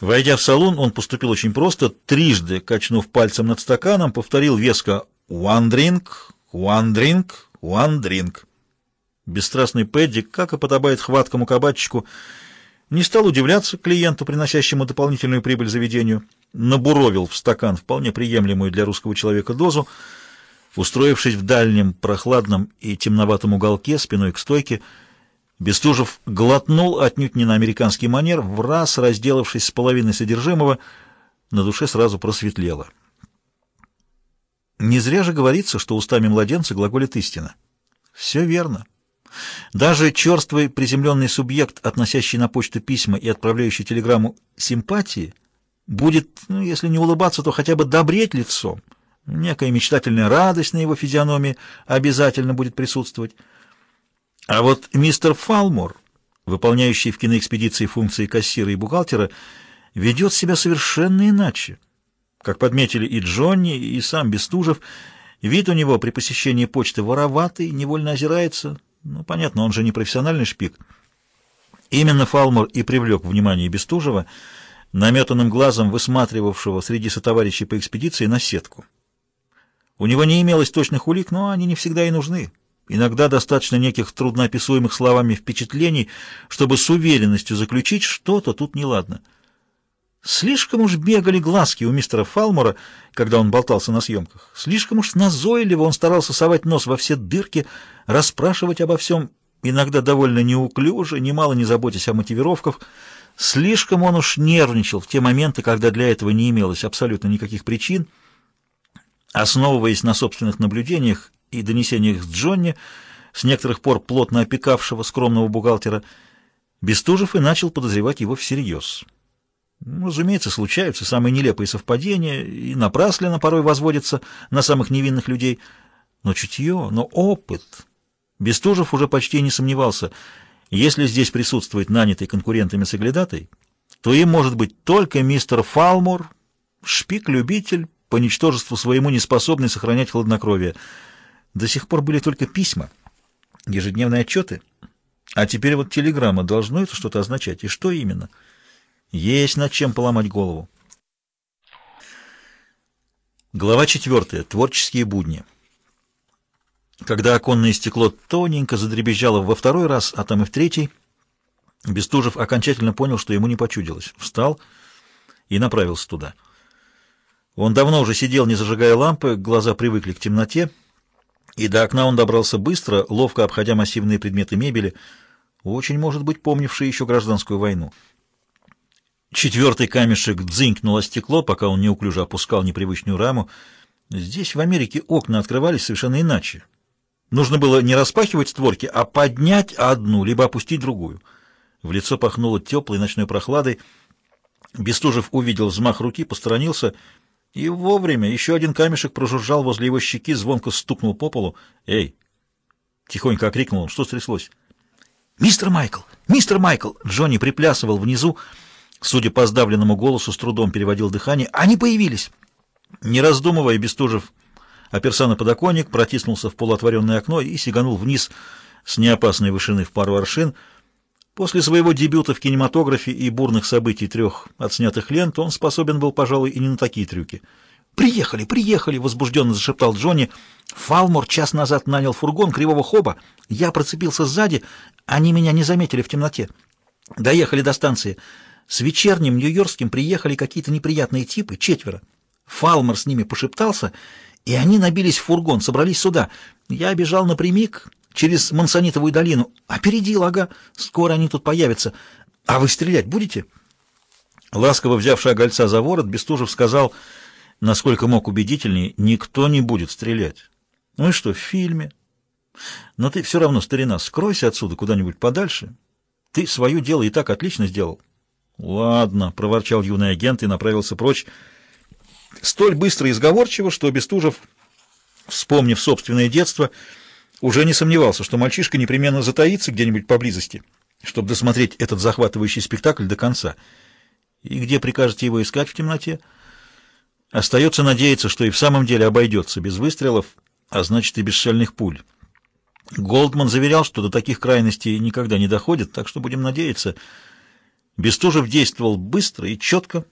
Войдя в салон, он поступил очень просто, трижды, качнув пальцем над стаканом, повторил веско «one drink, one drink, one drink». Бесстрастный Пэдди, как и подобает хваткому кабачику, не стал удивляться клиенту, приносящему дополнительную прибыль заведению, набуровил в стакан вполне приемлемую для русского человека дозу, устроившись в дальнем, прохладном и темноватом уголке спиной к стойке, Бестужев глотнул отнюдь не на американский манер, в раз разделавшись с половиной содержимого, на душе сразу просветлело. Не зря же говорится, что устами младенца глаголит истина. Все верно. Даже черствый приземленный субъект, относящий на почту письма и отправляющий телеграмму симпатии, будет, ну, если не улыбаться, то хотя бы добреть лицом. Некая мечтательная радость на его физиономии обязательно будет присутствовать. А вот мистер Фалмор, выполняющий в киноэкспедиции функции кассира и бухгалтера, ведет себя совершенно иначе. Как подметили и Джонни, и сам Бестужев, вид у него при посещении почты вороватый, невольно озирается. Ну, понятно, он же не профессиональный шпик. Именно Фалмор и привлек внимание Бестужева, наметанным глазом высматривавшего среди сотоварищей по экспедиции на сетку. У него не имелось точных улик, но они не всегда и нужны. Иногда достаточно неких трудноописуемых словами впечатлений, чтобы с уверенностью заключить, что-то тут неладно. Слишком уж бегали глазки у мистера Фалмора, когда он болтался на съемках. Слишком уж назойливо он старался совать нос во все дырки, расспрашивать обо всем, иногда довольно неуклюже, немало не заботясь о мотивировках. Слишком он уж нервничал в те моменты, когда для этого не имелось абсолютно никаких причин. Основываясь на собственных наблюдениях и донесениях с Джонни, с некоторых пор плотно опекавшего скромного бухгалтера, Бестужев и начал подозревать его всерьез. Ну, разумеется, случаются самые нелепые совпадения, и напрасленно порой возводятся на самых невинных людей. Но чутье, но опыт. Бестужев уже почти не сомневался. Если здесь присутствует нанятый конкурентами соглядатой, то им может быть только мистер Фалмор, шпик-любитель, по ничтожеству своему не способный сохранять хладнокровие — до сих пор были только письма, ежедневные отчеты. А теперь вот телеграмма. Должно это что-то означать. И что именно? Есть над чем поломать голову. Глава четвертая. Творческие будни. Когда оконное стекло тоненько задребезжало во второй раз, а там и в третий, Бестужев окончательно понял, что ему не почудилось. Встал и направился туда. Он давно уже сидел, не зажигая лампы, глаза привыкли к темноте, и до окна он добрался быстро, ловко обходя массивные предметы мебели, очень, может быть, помнившие еще гражданскую войну. Четвертый камешек дзынькнул о стекло, пока он неуклюже опускал непривычную раму. Здесь, в Америке, окна открывались совершенно иначе. Нужно было не распахивать створки, а поднять одну, либо опустить другую. В лицо пахнуло теплой ночной прохладой. Бестужев увидел взмах руки, посторонился — и вовремя еще один камешек прожужжал возле его щеки, звонко стукнул по полу. «Эй!» — тихонько окрикнул он. «Что стряслось?» «Мистер Майкл! Мистер Майкл!» Джонни приплясывал внизу, судя по сдавленному голосу, с трудом переводил дыхание. «Они появились!» Не раздумывая, Бестужев оперся на подоконник, протиснулся в полуотворенное окно и сиганул вниз с неопасной вышины в пару аршин — После своего дебюта в кинематографе и бурных событий трех отснятых лент он способен был, пожалуй, и не на такие трюки. «Приехали, приехали!» — возбужденно зашептал Джонни. «Фалмор час назад нанял фургон кривого хоба. Я процепился сзади. Они меня не заметили в темноте. Доехали до станции. С вечерним нью-йоркским приехали какие-то неприятные типы, четверо. Фалмор с ними пошептался, и они набились в фургон, собрались сюда. Я бежал напрямик, через Мансонитовую долину. Опередил, ага. Скоро они тут появятся. А вы стрелять будете?» Ласково взявший огольца за ворот, Бестужев сказал, насколько мог убедительнее, «Никто не будет стрелять». «Ну и что, в фильме?» «Но ты все равно, старина, скройся отсюда куда-нибудь подальше. Ты свое дело и так отлично сделал». «Ладно», — проворчал юный агент и направился прочь, столь быстро и сговорчиво, что Бестужев, вспомнив собственное детство, — уже не сомневался, что мальчишка непременно затаится где-нибудь поблизости, чтобы досмотреть этот захватывающий спектакль до конца. И где прикажете его искать в темноте? Остается надеяться, что и в самом деле обойдется без выстрелов, а значит и без шальных пуль. Голдман заверял, что до таких крайностей никогда не доходит, так что будем надеяться. Бестужев действовал быстро и четко,